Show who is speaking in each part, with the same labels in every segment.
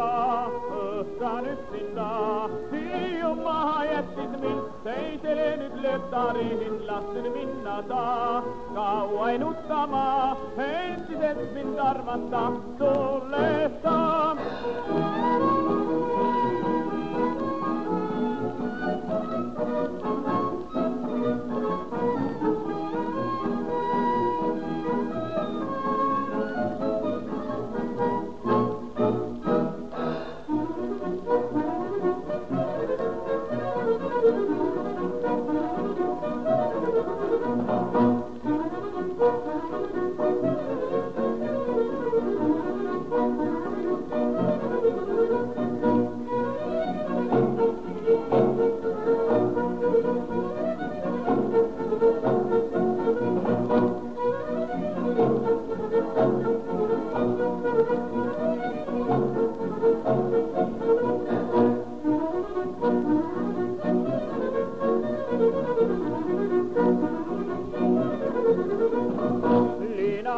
Speaker 1: nutmaan yksinda. Hiiu maha jättis mind, teisele nüüd lööptarihin lasten minna saa. kaua ei nutama, endiselt mind armata,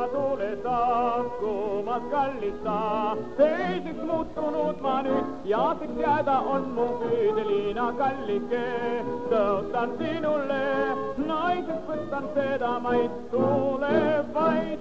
Speaker 1: tule saabumas kallista. teiseks muutunud ma nüüd jaateks jääda on mu püüdeliina kallike. tõotan sinule, naiseks võtan seda maid, tule vaid.